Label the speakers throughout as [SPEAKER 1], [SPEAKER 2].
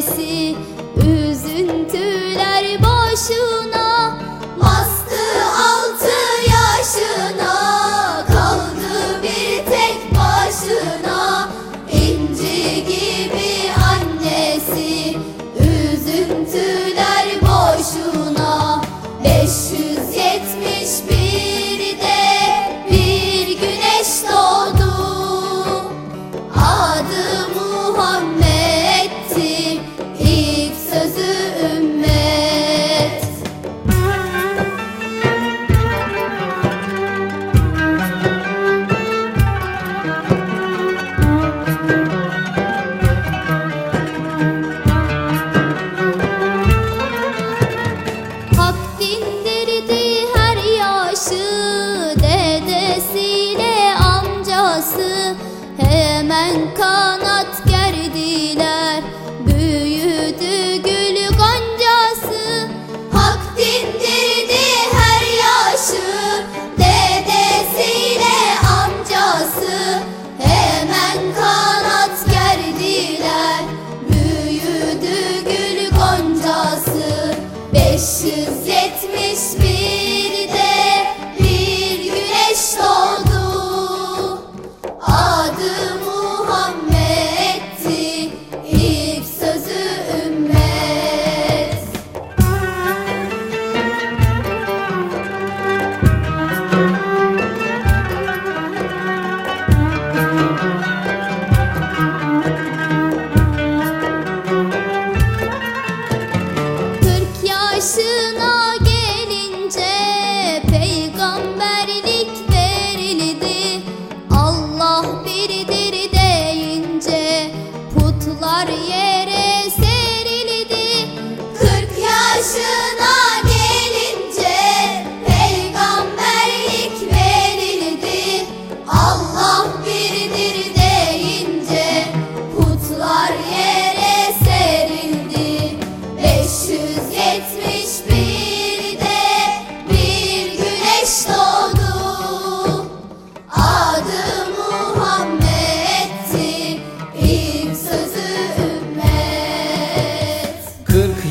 [SPEAKER 1] see call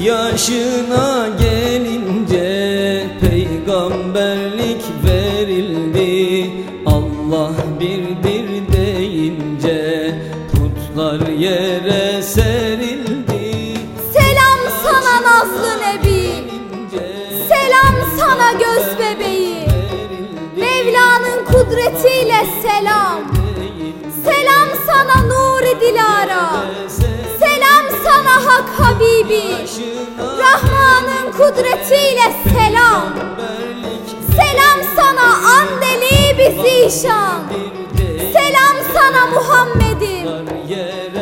[SPEAKER 2] yaşına gelince peygamberlik verildi. Allah birdir deyince putlar yere serildi. Selam sana Nazlı Nebi. Selam sana göz bebeği. Mevla'nın kudretiyle
[SPEAKER 3] selam. Habibi
[SPEAKER 2] Rahman'ın kudretiyle selam. Selam sana
[SPEAKER 3] andeli
[SPEAKER 2] bizişan Selam sana
[SPEAKER 3] Muhammed'im.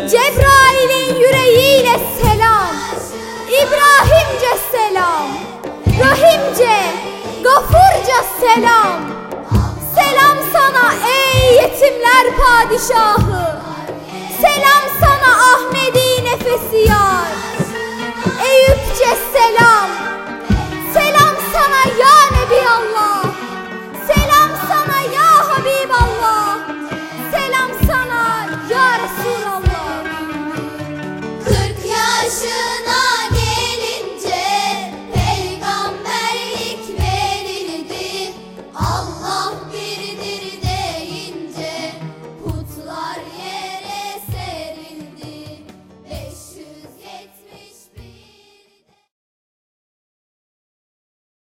[SPEAKER 3] Cebrail'in yüreğiyle selam. İbrahimce selam. Rahimce Gafurca selam.
[SPEAKER 1] Selam sana
[SPEAKER 3] ey yetimler padişahı.
[SPEAKER 1] Selam sana
[SPEAKER 3] Ahmedi nefesi ya.